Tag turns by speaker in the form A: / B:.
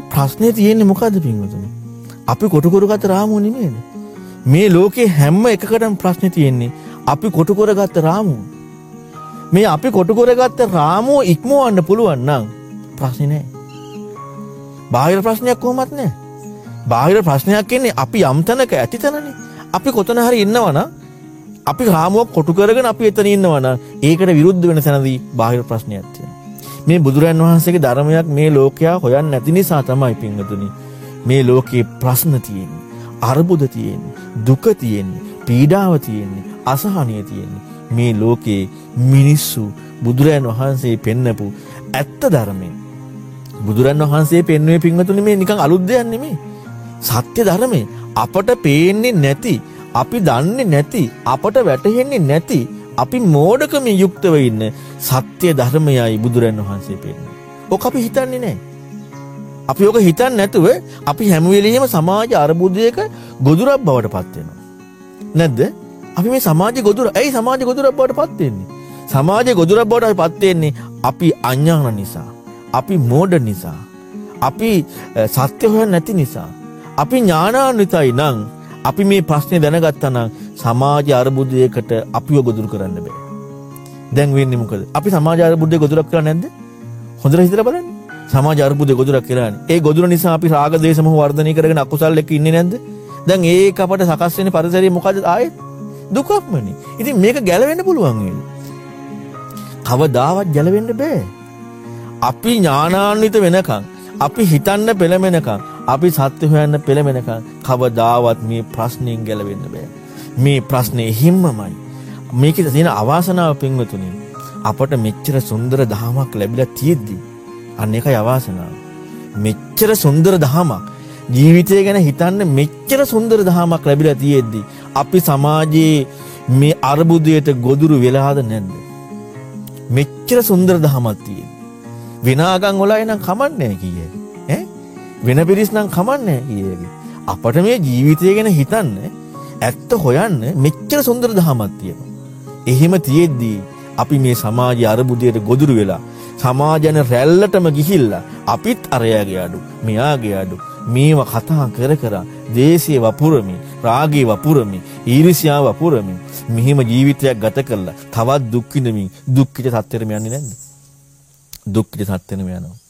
A: ප්‍රශ්නේ තියෙන්නේ මොකද්ද පින්වතුනි? අපි කොටු කරගත්ත රාමුව නෙමෙයිද? මේ ලෝකේ හැම එකකටම ප්‍රශ්නේ තියෙන්නේ අපි කොටු කරගත්ත රාමුව. මේ අපි කොටු කරගත්ත රාමුව ඉක්මවන්න පුළුවන් නම් ප්‍රශ්නේ නැහැ. බාහිර ප්‍රශ්නයක් කොහොමත් නැහැ. බාහිර ප්‍රශ්නයක් එන්නේ අපි යම් තැනක ඇති තැනනේ. අපි කොතන හරි ඉන්නවනම් අපි රාමුවක් කොටු කරගෙන අපි එතන ඉන්නවනම් ඒකට විරුද්ධ වෙන තැනදී බාහිර ප්‍රශ්නයක් තියෙනවා. මේ බුදුරන් වහන්සේගේ ධර්මයක් මේ ලෝකයා හොයන්නේ නැති නිසා තමයි පින්වතුනි මේ ලෝකේ ප්‍රශ්න තියෙන්නේ. අර්බුද තියෙන්නේ. දුක තියෙන්නේ. පීඩාව තියෙන්නේ. අසහනිය තියෙන්නේ. මේ ලෝකේ මිනිස්සු බුදුරන් වහන්සේ පෙන්නපු ඇත්ත ධර්මයෙන් බුදුරන් වහන්සේ පෙන්වුවේ පින්වතුනි මේ නිකන් අලුත් දෙයක් නෙමෙයි. සත්‍ය ධර්මයේ අපට පේන්නේ නැති, අපි දන්නේ නැති, අපට වැටහෙන්නේ නැති, අපි මෝඩකමින් යුක්තව ඉන්න සත්‍ය ධර්මයයි බුදුරන් වහන්සේ පෙන්වන්නේ. ඔක අපි හිතන්නේ නැහැ. අපි ඔක හිතන්නේ නැතුව අපි හැම වෙලෙම සමාජ අර්බුදයක ගොදුරක් බවට පත් වෙනවා. නැද්ද? අපි මේ සමාජ ගොදුර ඇයි සමාජ ගොදුරක් බවට පත් වෙන්නේ? සමාජ ගොදුරක් බවට පත් වෙන්නේ අපි අඥාන නිසා. අපි මෝඩ නිසා. අපි සත්‍ය හොයන්නේ නැති නිසා. අපි ඥානාන්විතයි නම් අපි මේ ප්‍රශ්නේ දැනගත්තා නම් සමාජ අර්බුදයකට අපිව ගොදුරු කරන්න බෑ. දැන් වෙන්නේ මොකද? අපි සමාජ අර්බුදය ගොදුරක් කරන්නේ නැද්ද? හොඳට හිතලා බලන්න. සමාජ අර්බුදය ගොදුරක් කරන්නේ. ඒ ගොදුර නිසා අපි රාග දේශ මොහ වර්ධනය කරගෙන අකුසල් එක්ක ඉන්නේ නැද්ද? දැන් ඒක අපට සකස් වෙන පරිසරය මොකද ආයෙත් දුකක්මනේ. ඉතින් මේක ගැලවෙන්න පුළුවන් වෙන්නේ. කවදාවත් ගැලවෙන්න බෑ. අපි ඥානාන්විත වෙනකන් අපි හිතන්න පෙළමෙනකන් අපි සත්‍ය හොයන්න පෙළඹෙනකන් කවදාවත් මේ ප්‍රශ්නෙන් ගැලවෙන්න බෑ. මේ ප්‍රශ්නේ හිම්මමයි. මේකේ තියෙන අවාසනාව පින්වතුනි. අපට මෙච්චර සුන්දර දහමක් ලැබිලා තියෙද්දි අන්න ඒකයි අවාසනාව. මෙච්චර සුන්දර දහමක් ජීවිතය ගැන හිතන්න මෙච්චර සුන්දර දහමක් ලැබිලා තියෙද්දි අපි සමාජයේ මේ අර්බුදයට ගොදුරු වෙලාද නැද්ද? මෙච්චර සුන්දර දහමක් තියෙන. විනාගම් වලයි නම් කමන්නේ කීයේ. ඈ වෙන පිරිස් නම් කමන්නේ කීයේ. අපට මේ ජීවිතය ගැන හිතන්න ඇත්ත හොයන්න මෙච්චර සුන්දර දහමක් තියෙනවා. එහෙම තියෙද්දී අපි මේ සමාජයේ අරබුදයට ගොදුරු වෙලා සමාජන රැල්ලටම ගිහිල්ලා අපිත් අරයාගේ අඩු මෙයාගේ අඩු මේව කතා කර කර දේශයේ වපුරමින් රාගයේ වපුරමින් ඊර්ෂ්‍යාව වපුරමින් මෙහිම ජීවිතයක් ගත කරලා තවත් දුක් විඳමින් දුක්ඛිත තත්ත්වෙට යන්නේ නැද්ද? දුක්ඛිත සත්‍යෙනම යනවා.